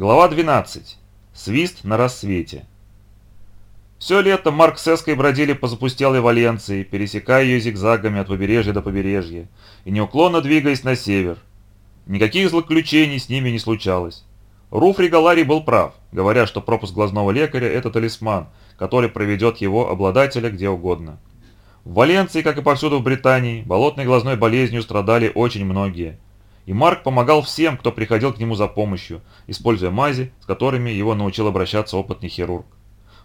Глава 12. Свист на рассвете. Все лето Марк с Эской бродили по запустелой Валенции, пересекая ее зигзагами от побережья до побережья и неуклонно двигаясь на север. Никаких злоключений с ними не случалось. Руф Ригаларий был прав, говоря, что пропуск глазного лекаря – это талисман, который проведет его обладателя где угодно. В Валенции, как и повсюду в Британии, болотной глазной болезнью страдали очень многие – и Марк помогал всем, кто приходил к нему за помощью, используя мази, с которыми его научил обращаться опытный хирург.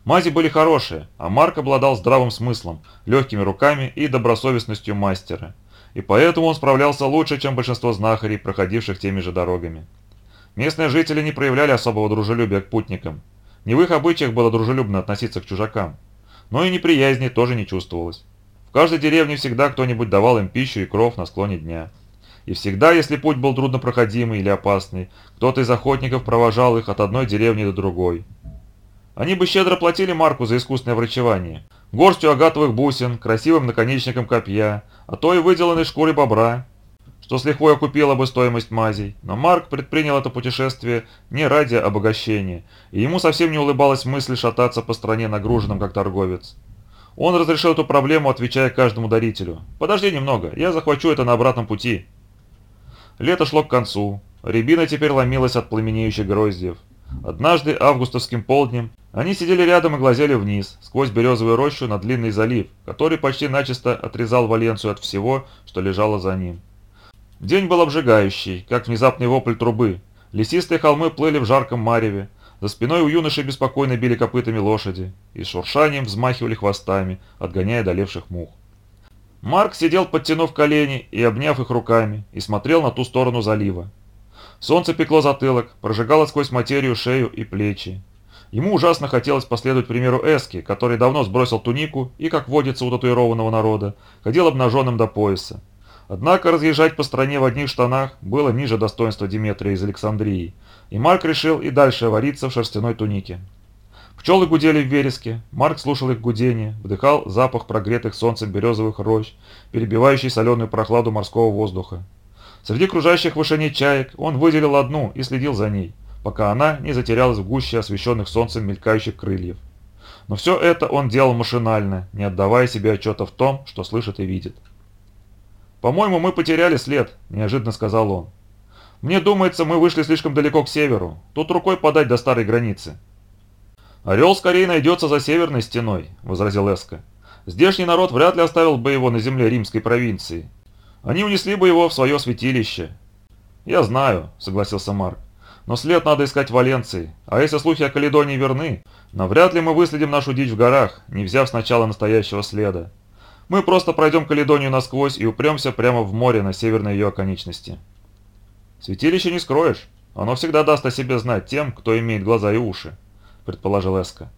Мази были хорошие, а Марк обладал здравым смыслом, легкими руками и добросовестностью мастера. И поэтому он справлялся лучше, чем большинство знахарей, проходивших теми же дорогами. Местные жители не проявляли особого дружелюбия к путникам. Не в их обычаях было дружелюбно относиться к чужакам. Но и неприязни тоже не чувствовалось. В каждой деревне всегда кто-нибудь давал им пищу и кров на склоне дня. И всегда, если путь был труднопроходимый или опасный, кто-то из охотников провожал их от одной деревни до другой. Они бы щедро платили Марку за искусственное врачевание. Горстью агатовых бусин, красивым наконечником копья, а то и выделанной шкурой бобра, что с лихвой окупило бы стоимость мазей. Но Марк предпринял это путешествие не ради обогащения, и ему совсем не улыбалась мысль шататься по стране нагруженным как торговец. Он разрешил эту проблему, отвечая каждому дарителю. «Подожди немного, я захвачу это на обратном пути». Лето шло к концу. Рябина теперь ломилась от пламенеющих гроздьев. Однажды, августовским полднем, они сидели рядом и глазели вниз, сквозь березовую рощу на длинный залив, который почти начисто отрезал Валенцию от всего, что лежало за ним. День был обжигающий, как внезапный вопль трубы. Лесистые холмы плыли в жарком мареве. За спиной у юноши беспокойно били копытами лошади и шуршанием взмахивали хвостами, отгоняя долевших мух. Марк сидел, подтянув колени и обняв их руками, и смотрел на ту сторону залива. Солнце пекло затылок, прожигало сквозь материю шею и плечи. Ему ужасно хотелось последовать примеру Эски, который давно сбросил тунику и, как водится у татуированного народа, ходил обнаженным до пояса. Однако разъезжать по стране в одних штанах было ниже достоинства Диметрия из Александрии, и Марк решил и дальше вариться в шерстяной тунике. Пчелы гудели в вереске, Марк слушал их гудение, вдыхал запах прогретых солнцем березовых рощ, перебивающий соленую прохладу морского воздуха. Среди кружащих в вышине чаек он выделил одну и следил за ней, пока она не затерялась в гуще освещенных солнцем мелькающих крыльев. Но все это он делал машинально, не отдавая себе отчета в том, что слышит и видит. «По-моему, мы потеряли след», – неожиданно сказал он. «Мне думается, мы вышли слишком далеко к северу. Тут рукой подать до старой границы». «Орел скорее найдется за северной стеной», – возразил Эска. «Здешний народ вряд ли оставил бы его на земле римской провинции. Они унесли бы его в свое святилище». «Я знаю», – согласился Марк. «Но след надо искать в Валенции, а если слухи о Каледонии верны, навряд ли мы выследим нашу дичь в горах, не взяв сначала настоящего следа. Мы просто пройдем Каледонию насквозь и упремся прямо в море на северной ее оконечности». «Святилище не скроешь, оно всегда даст о себе знать тем, кто имеет глаза и уши», предположил Эска.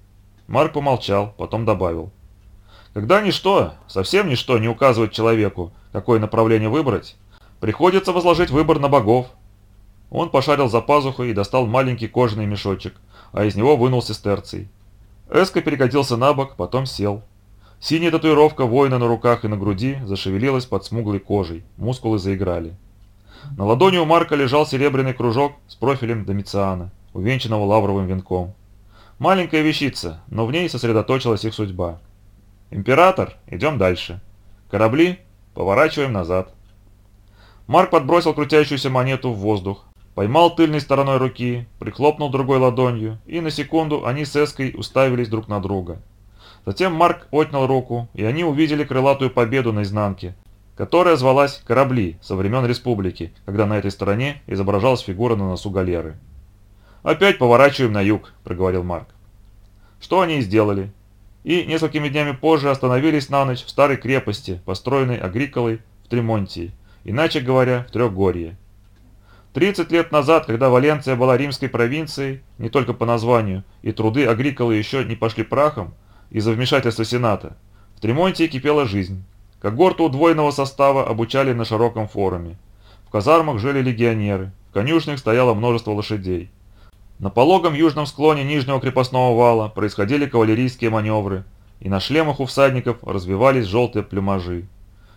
Марк помолчал, потом добавил. Когда ничто, совсем ничто не указывает человеку, какое направление выбрать, приходится возложить выбор на богов. Он пошарил за пазухой и достал маленький кожаный мешочек, а из него вынул сестерций. Эска перекатился на бок, потом сел. Синяя татуировка воина на руках и на груди зашевелилась под смуглой кожей, мускулы заиграли. На ладони у Марка лежал серебряный кружок с профилем Домициана, увенчанного лавровым венком. Маленькая вещица, но в ней сосредоточилась их судьба. «Император, идем дальше. Корабли, поворачиваем назад». Марк подбросил крутящуюся монету в воздух, поймал тыльной стороной руки, прихлопнул другой ладонью, и на секунду они с Эской уставились друг на друга. Затем Марк отнял руку, и они увидели крылатую победу на изнанке, которая звалась «Корабли» со времен Республики, когда на этой стороне изображалась фигура на носу галеры. «Опять поворачиваем на юг», – проговорил Марк. Что они и сделали. И несколькими днями позже остановились на ночь в старой крепости, построенной Агриколой в Тремонтии, иначе говоря, в Трехгорье. 30 лет назад, когда Валенция была римской провинцией, не только по названию, и труды Агриколы еще не пошли прахом из-за вмешательства Сената, в Тремонтии кипела жизнь. Когорту удвоенного состава обучали на широком форуме. В казармах жили легионеры, в конюшнях стояло множество лошадей. На пологом южном склоне нижнего крепостного вала происходили кавалерийские маневры, и на шлемах у всадников развивались желтые плюмажи.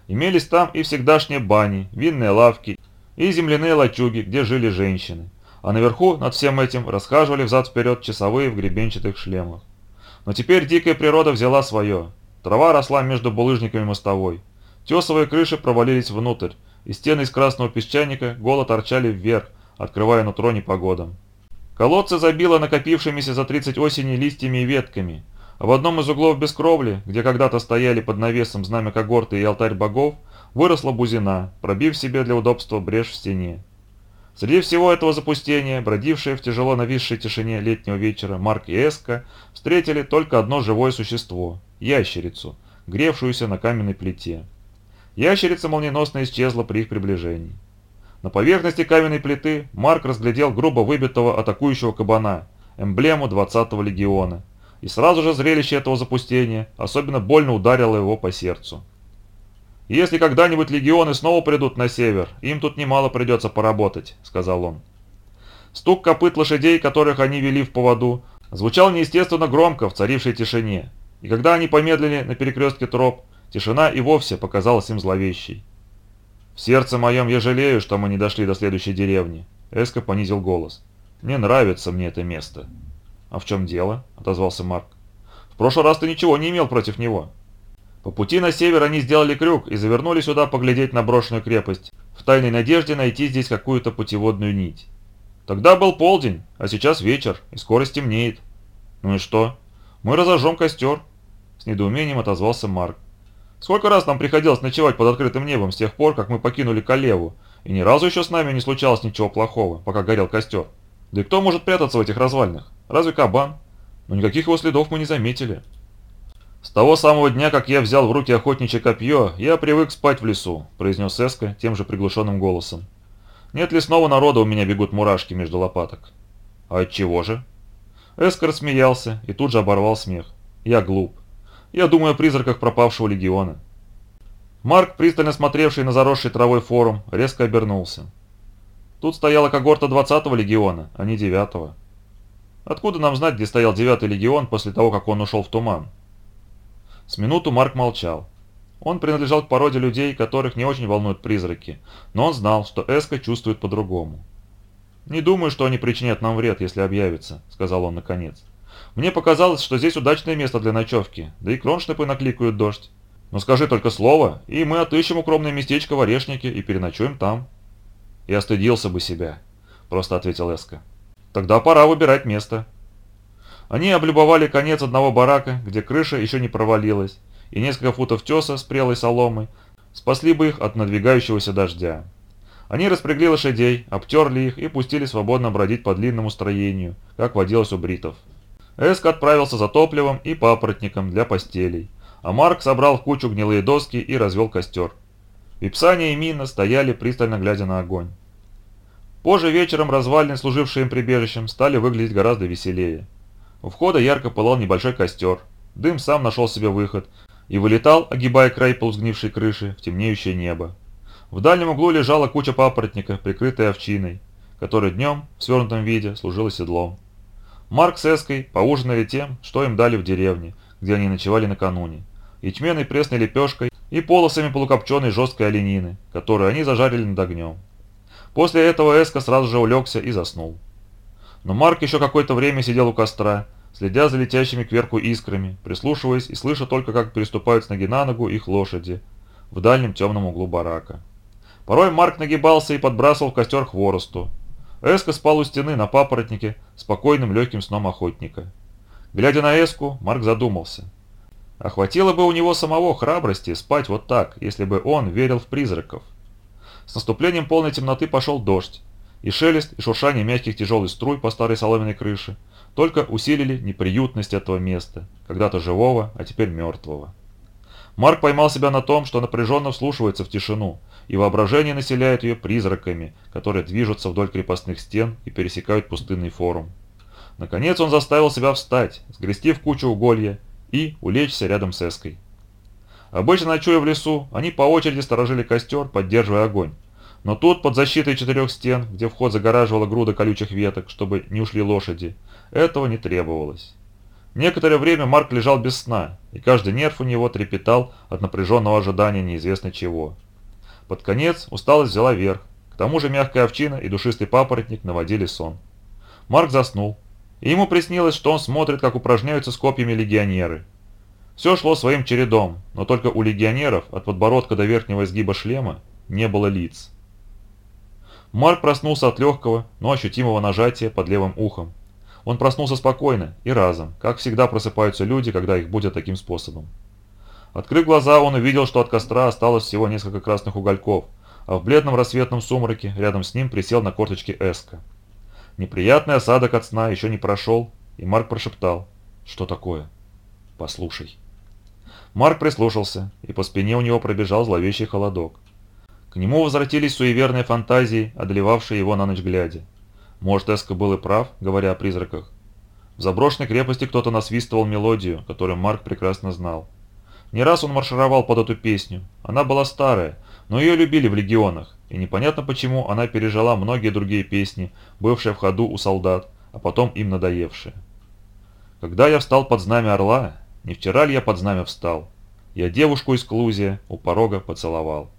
Имелись там и всегдашние бани, винные лавки и земляные лачуги, где жили женщины. а наверху над всем этим расхаживали взад-вперед часовые в гребенчатых шлемах. Но теперь дикая природа взяла свое. Трава росла между булыжниками мостовой. Тесовые крыши провалились внутрь, и стены из красного песчаника голо торчали вверх, открывая нутро непогодам. Колодцы забило накопившимися за 30 осени листьями и ветками, а в одном из углов без кровли, где когда-то стояли под навесом знамя когорты и алтарь богов, выросла бузина, пробив себе для удобства брешь в стене. Среди всего этого запустения, бродившие в тяжело нависшей тишине летнего вечера, Марк и Эска встретили только одно живое существо – ящерицу, гревшуюся на каменной плите. Ящерица молниеносно исчезла при их приближении. На поверхности каменной плиты Марк разглядел грубо выбитого атакующего кабана, эмблему 20-го легиона, и сразу же зрелище этого запустения особенно больно ударило его по сердцу. «Если когда-нибудь легионы снова придут на север, им тут немало придется поработать», — сказал он. Стук копыт лошадей, которых они вели в поводу, звучал неестественно громко в царившей тишине, и когда они помедлили на перекрестке троп, тишина и вовсе показалась им зловещей. «В сердце моем я жалею, что мы не дошли до следующей деревни», — Эско понизил голос. «Не нравится мне это место». «А в чем дело?» — отозвался Марк. «В прошлый раз ты ничего не имел против него». По пути на север они сделали крюк и завернули сюда поглядеть на брошенную крепость, в тайной надежде найти здесь какую-то путеводную нить. Тогда был полдень, а сейчас вечер, и скоро стемнеет. Ну и что? Мы разожжем костер. С недоумением отозвался Марк. Сколько раз нам приходилось ночевать под открытым небом с тех пор, как мы покинули Калеву, и ни разу еще с нами не случалось ничего плохого, пока горел костер. Да и кто может прятаться в этих развалинах? Разве кабан? Но никаких его следов мы не заметили. «С того самого дня, как я взял в руки охотничье копье, я привык спать в лесу», – произнес Эска тем же приглушенным голосом. «Нет лесного народа у меня бегут мурашки между лопаток». «А от чего же?» Эска рассмеялся и тут же оборвал смех. «Я глуп. Я думаю о призраках пропавшего легиона». Марк, пристально смотревший на заросший травой форум, резко обернулся. Тут стояла когорта 20-го легиона, а не 9-го. Откуда нам знать, где стоял 9-й легион после того, как он ушел в туман? С минуту Марк молчал. Он принадлежал к породе людей, которых не очень волнуют призраки, но он знал, что Эска чувствует по-другому. «Не думаю, что они причинят нам вред, если объявятся», — сказал он наконец. «Мне показалось, что здесь удачное место для ночевки, да и кроншнепы накликают дождь. Но скажи только слово, и мы отыщем укромное местечко в Орешнике и переночуем там». «Я стыдился бы себя», — просто ответил Эска. «Тогда пора выбирать место», они облюбовали конец одного барака, где крыша еще не провалилась, и несколько футов теса с прелой соломой спасли бы их от надвигающегося дождя. Они распрягли лошадей, обтерли их и пустили свободно бродить по длинному строению, как водилось у бритов. Эск отправился за топливом и папоротником для постелей, а Марк собрал в кучу гнилые доски и развел костер. Випсания и Мина стояли, пристально глядя на огонь. Позже вечером развалины, служившие им прибежищем, стали выглядеть гораздо веселее. У входа ярко пылал небольшой костер. Дым сам нашел себе выход и вылетал, огибая край ползгнившей крыши, в темнеющее небо. В дальнем углу лежала куча папоротника, прикрытая овчиной, которая днем, в свернутом виде, служила седлом. Марк с Эской поужинали тем, что им дали в деревне, где они ночевали накануне, ячменной пресной лепешкой и полосами полукопченой жесткой оленины, которую они зажарили над огнем. После этого Эска сразу же улегся и заснул. Но Марк еще какое-то время сидел у костра, следя за летящими кверху искрами, прислушиваясь и слыша только, как переступают с ноги на ногу их лошади в дальнем темном углу барака. Порой Марк нагибался и подбрасывал в костер хворосту. Эска спал у стены на папоротнике, спокойным легким сном охотника. Глядя на Эску, Марк задумался. Охватило бы у него самого храбрости спать вот так, если бы он верил в призраков. С наступлением полной темноты пошел дождь, и шелест, и шуршание мягких тяжелых струй по старой соломенной крыше только усилили неприютность этого места, когда-то живого, а теперь мертвого. Марк поймал себя на том, что напряженно вслушивается в тишину, и воображение населяет ее призраками, которые движутся вдоль крепостных стен и пересекают пустынный форум. Наконец он заставил себя встать, сгрести в кучу уголья и улечься рядом с Эской. Обычно ночуя в лесу, они по очереди сторожили костер, поддерживая огонь, но тут, под защитой четырех стен, где вход загораживала груда колючих веток, чтобы не ушли лошади, этого не требовалось. Некоторое время Марк лежал без сна, и каждый нерв у него трепетал от напряженного ожидания неизвестно чего. Под конец усталость взяла верх. К тому же мягкая овчина и душистый папоротник наводили сон. Марк заснул, и ему приснилось, что он смотрит, как упражняются с копьями легионеры. Все шло своим чередом, но только у легионеров от подбородка до верхнего изгиба шлема не было лиц. Марк проснулся от легкого, но ощутимого нажатия под левым ухом. Он проснулся спокойно и разом, как всегда просыпаются люди, когда их будят таким способом. Открыв глаза, он увидел, что от костра осталось всего несколько красных угольков, а в бледном рассветном сумраке рядом с ним присел на корточки Эска. Неприятный осадок от сна еще не прошел, и Марк прошептал. «Что такое?» «Послушай». Марк прислушался, и по спине у него пробежал зловещий холодок. К нему возвратились суеверные фантазии, одолевавшие его на ночь глядя. Может, Эска был и прав, говоря о призраках. В заброшенной крепости кто-то насвистывал мелодию, которую Марк прекрасно знал. Не раз он маршировал под эту песню. Она была старая, но ее любили в легионах, и непонятно почему она пережила многие другие песни, бывшие в ходу у солдат, а потом им надоевшие. Когда я встал под знамя орла, не вчера ли я под знамя встал? Я девушку из Клузия у порога поцеловал.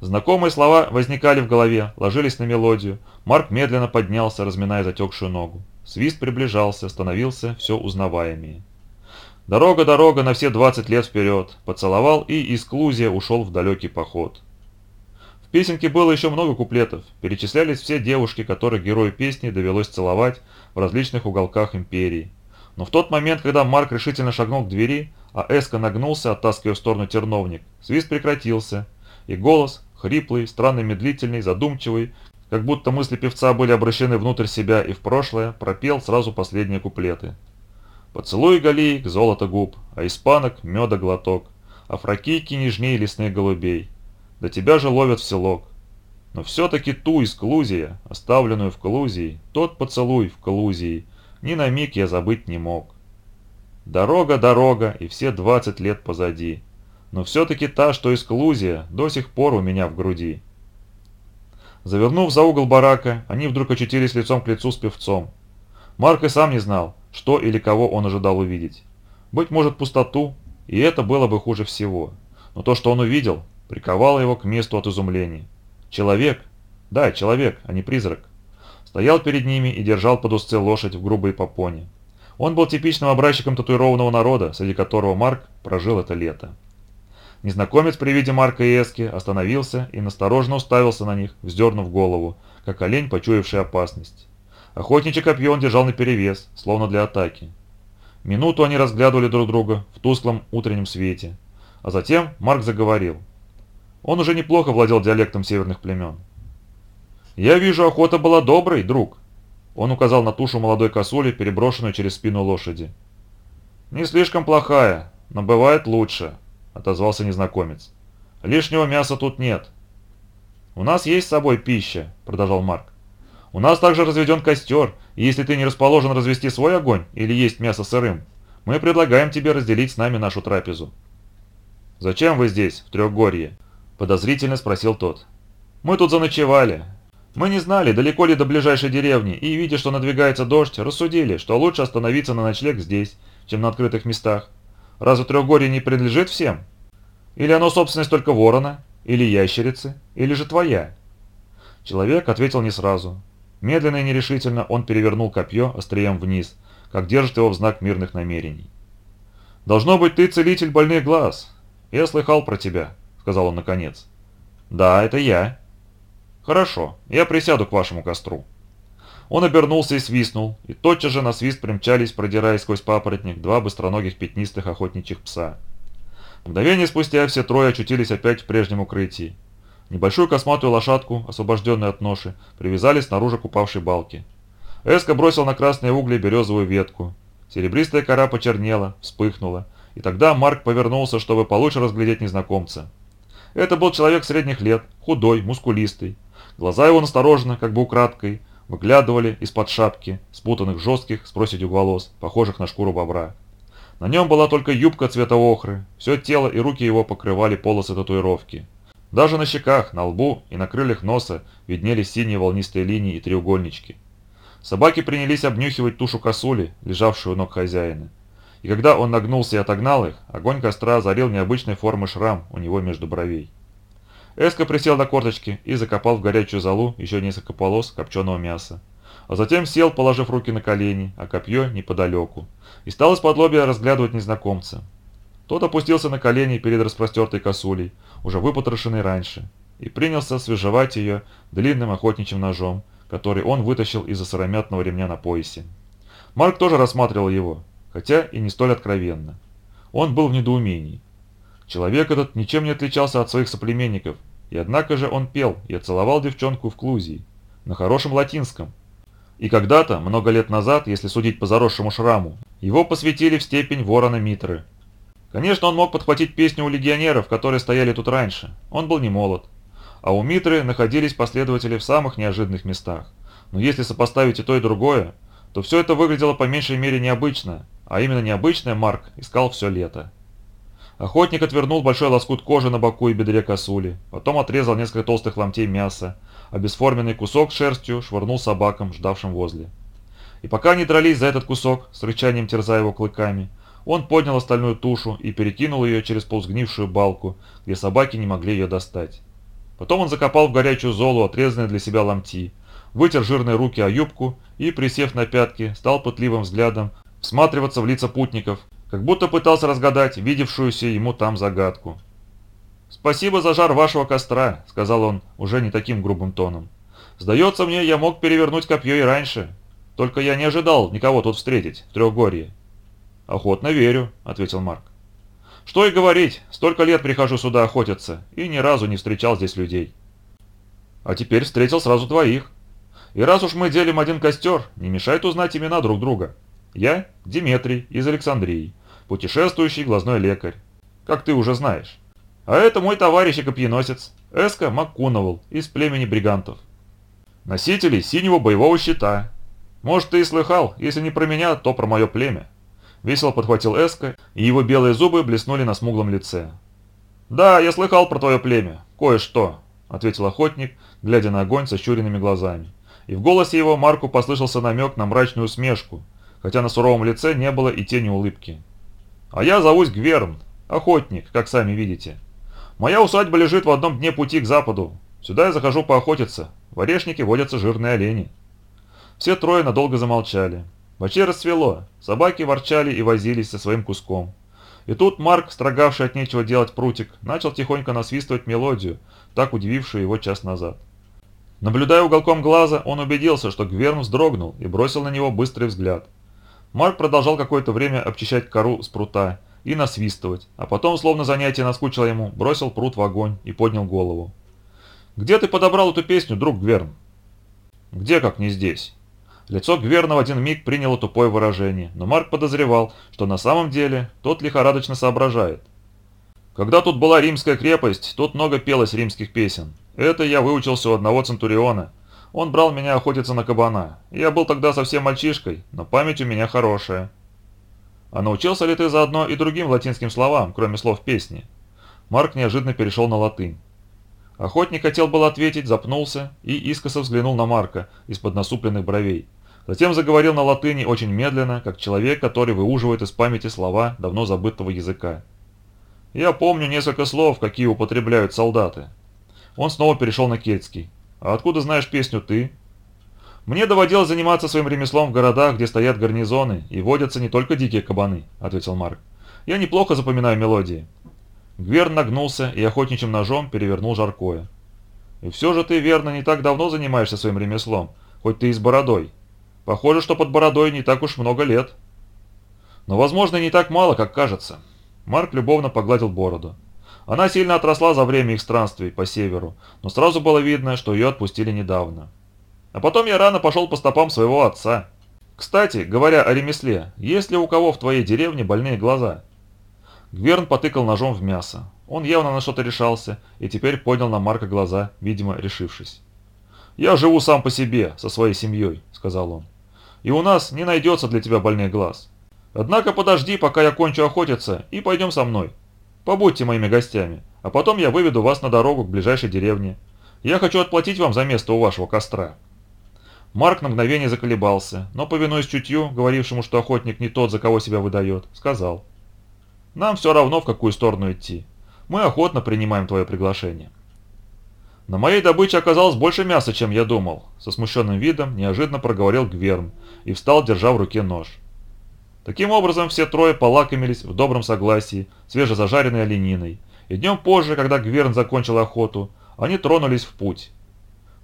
Знакомые слова возникали в голове, ложились на мелодию. Марк медленно поднялся, разминая затекшую ногу. Свист приближался, становился все узнаваемее. Дорога, дорога на все 20 лет вперед. Поцеловал и из Клузия ушел в далекий поход. В песенке было еще много куплетов. Перечислялись все девушки, которых герою песни довелось целовать в различных уголках империи. Но в тот момент, когда Марк решительно шагнул к двери, а Эска нагнулся, оттаскивая в сторону терновник, свист прекратился, и голос, хриплый, странно медлительный, задумчивый, как будто мысли певца были обращены внутрь себя и в прошлое, пропел сразу последние куплеты. «Поцелуй галеек, золото губ, а испанок меда глоток, а фракийки нежней лесных голубей, до тебя же ловят в селок. Но все-таки ту из Клузия, оставленную в Клузии, тот поцелуй в Клузии, ни на миг я забыть не мог. Дорога, дорога, и все двадцать лет позади. Но все-таки та, что из Клузия, до сих пор у меня в груди. Завернув за угол барака, они вдруг очутились лицом к лицу с певцом. Марк и сам не знал, что или кого он ожидал увидеть. Быть может пустоту, и это было бы хуже всего. Но то, что он увидел, приковало его к месту от изумления. Человек, да, человек, а не призрак стоял перед ними и держал под узцы лошадь в грубой попоне. Он был типичным образчиком татуированного народа, среди которого Марк прожил это лето. Незнакомец при виде Марка и Эски остановился и настороженно уставился на них, вздернув голову, как олень, почуявший опасность. Охотничий копье он держал наперевес, словно для атаки. Минуту они разглядывали друг друга в тусклом утреннем свете, а затем Марк заговорил. Он уже неплохо владел диалектом северных племен. «Я вижу, охота была доброй, друг», – он указал на тушу молодой косули, переброшенную через спину лошади. «Не слишком плохая, но бывает лучше», – отозвался незнакомец. «Лишнего мяса тут нет». «У нас есть с собой пища», – продолжал Марк. «У нас также разведен костер, и если ты не расположен развести свой огонь или есть мясо сырым, мы предлагаем тебе разделить с нами нашу трапезу». «Зачем вы здесь, в Трехгорье?» – подозрительно спросил тот. «Мы тут заночевали. Мы не знали, далеко ли до ближайшей деревни, и, видя, что надвигается дождь, рассудили, что лучше остановиться на ночлег здесь, чем на открытых местах. Разве Трехгорье не принадлежит всем? Или оно собственность только ворона, или ящерицы, или же твоя?» Человек ответил не сразу. Медленно и нерешительно он перевернул копье острием вниз, как держит его в знак мирных намерений. «Должно быть, ты целитель больных глаз. Я слыхал про тебя», — сказал он наконец. «Да, это я», «Хорошо, я присяду к вашему костру». Он обернулся и свистнул, и тотчас же на свист примчались, продираясь сквозь папоротник, два быстроногих пятнистых охотничьих пса. Мгновение спустя все трое очутились опять в прежнем укрытии. Небольшую косматую лошадку, освобожденную от ноши, привязали снаружи к упавшей балке. Эска бросил на красные угли березовую ветку. Серебристая кора почернела, вспыхнула, и тогда Марк повернулся, чтобы получше разглядеть незнакомца. Это был человек средних лет, худой, мускулистый, Глаза его настороженно, как бы украдкой, выглядывали из-под шапки, спутанных жестких с проседью волос, похожих на шкуру бобра. На нем была только юбка цвета охры, все тело и руки его покрывали полосы татуировки. Даже на щеках, на лбу и на крыльях носа виднелись синие волнистые линии и треугольнички. Собаки принялись обнюхивать тушу косули, лежавшую у ног хозяина. И когда он нагнулся и отогнал их, огонь костра озарил необычной формы шрам у него между бровей. Эска присел на корточки и закопал в горячую золу еще несколько полос копченого мяса. А затем сел, положив руки на колени, а копье неподалеку, и стал из-под разглядывать незнакомца. Тот опустился на колени перед распростертой косулей, уже выпотрошенной раньше, и принялся свежевать ее длинным охотничьим ножом, который он вытащил из-за сыромятного ремня на поясе. Марк тоже рассматривал его, хотя и не столь откровенно. Он был в недоумении. Человек этот ничем не отличался от своих соплеменников, и однако же он пел и целовал девчонку в Клузии, на хорошем латинском. И когда-то, много лет назад, если судить по заросшему шраму, его посвятили в степень ворона Митры. Конечно, он мог подхватить песню у легионеров, которые стояли тут раньше. Он был не молод. А у Митры находились последователи в самых неожиданных местах. Но если сопоставить и то, и другое, то все это выглядело по меньшей мере необычно, а именно необычное Марк искал все лето. Охотник отвернул большой лоскут кожи на боку и бедре косули, потом отрезал несколько толстых ломтей мяса, а бесформенный кусок шерстью швырнул собакам, ждавшим возле. И пока они дрались за этот кусок, с рычанием терзая его клыками, он поднял остальную тушу и перекинул ее через полусгнившую балку, где собаки не могли ее достать. Потом он закопал в горячую золу отрезанные для себя ломти, вытер жирные руки о юбку и, присев на пятки, стал пытливым взглядом всматриваться в лица путников, как будто пытался разгадать видевшуюся ему там загадку. «Спасибо за жар вашего костра», — сказал он уже не таким грубым тоном. «Сдается мне, я мог перевернуть копье и раньше. Только я не ожидал никого тут встретить, в Трехгорье». «Охотно верю», — ответил Марк. «Что и говорить, столько лет прихожу сюда охотиться и ни разу не встречал здесь людей». «А теперь встретил сразу двоих. И раз уж мы делим один костер, не мешает узнать имена друг друга. Я Диметрий из Александрии, путешествующий глазной лекарь, как ты уже знаешь. А это мой товарищ и копьеносец, Эска Маккуновал из племени бригантов. Носители синего боевого щита. Может, ты и слыхал, если не про меня, то про мое племя. Весело подхватил Эска, и его белые зубы блеснули на смуглом лице. «Да, я слыхал про твое племя. Кое-что», — ответил охотник, глядя на огонь со щуренными глазами. И в голосе его Марку послышался намек на мрачную усмешку, хотя на суровом лице не было и тени улыбки. «А я зовусь Гверн, охотник, как сами видите. Моя усадьба лежит в одном дне пути к западу. Сюда я захожу поохотиться. В орешнике водятся жирные олени». Все трое надолго замолчали. Почти расцвело, собаки ворчали и возились со своим куском. И тут Марк, строгавший от нечего делать прутик, начал тихонько насвистывать мелодию, так удивившую его час назад. Наблюдая уголком глаза, он убедился, что Гверн вздрогнул и бросил на него быстрый взгляд. Марк продолжал какое-то время обчищать кору с прута и насвистывать, а потом, словно занятие наскучило ему, бросил прут в огонь и поднял голову. «Где ты подобрал эту песню, друг Гверн?» «Где, как не здесь?» Лицо Гверна в один миг приняло тупое выражение, но Марк подозревал, что на самом деле тот лихорадочно соображает. «Когда тут была римская крепость, тут много пелось римских песен. Это я выучился у одного центуриона, он брал меня охотиться на кабана. Я был тогда совсем мальчишкой, но память у меня хорошая. А научился ли ты заодно и другим латинским словам, кроме слов песни? Марк неожиданно перешел на латынь. Охотник хотел был ответить, запнулся и искоса взглянул на Марка из-под насупленных бровей. Затем заговорил на латыни очень медленно, как человек, который выуживает из памяти слова давно забытого языка. «Я помню несколько слов, какие употребляют солдаты». Он снова перешел на кельтский. «А откуда знаешь песню ты?» «Мне доводилось заниматься своим ремеслом в городах, где стоят гарнизоны, и водятся не только дикие кабаны», — ответил Марк. «Я неплохо запоминаю мелодии». Гверн нагнулся и охотничьим ножом перевернул жаркое. «И все же ты, верно, не так давно занимаешься своим ремеслом, хоть ты и с бородой. Похоже, что под бородой не так уж много лет». «Но, возможно, не так мало, как кажется». Марк любовно погладил бороду. Она сильно отросла за время их странствий по северу, но сразу было видно, что ее отпустили недавно. А потом я рано пошел по стопам своего отца. Кстати, говоря о ремесле, есть ли у кого в твоей деревне больные глаза? Гверн потыкал ножом в мясо. Он явно на что-то решался и теперь поднял на Марка глаза, видимо, решившись. «Я живу сам по себе, со своей семьей», — сказал он. «И у нас не найдется для тебя больных глаз. Однако подожди, пока я кончу охотиться, и пойдем со мной. Побудьте моими гостями, а потом я выведу вас на дорогу к ближайшей деревне. Я хочу отплатить вам за место у вашего костра». Марк на мгновение заколебался, но, повинуясь чутью, говорившему, что охотник не тот, за кого себя выдает, сказал. «Нам все равно, в какую сторону идти. Мы охотно принимаем твое приглашение». На моей добыче оказалось больше мяса, чем я думал. Со смущенным видом неожиданно проговорил Гверн и встал, держа в руке нож. Таким образом, все трое полакомились в добром согласии свежезажаренной олениной, и днем позже, когда Гверн закончил охоту, они тронулись в путь.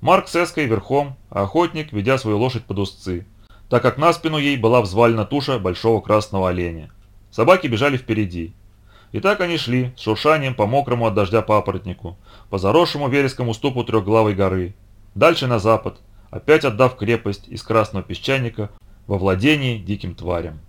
Марк с Эской верхом, а охотник, ведя свою лошадь под узцы, так как на спину ей была взвалена туша большого красного оленя. Собаки бежали впереди. И так они шли, с шуршанием по мокрому от дождя папоротнику, по заросшему верескому уступу трехглавой горы, дальше на запад, опять отдав крепость из красного песчаника во владении диким тварям.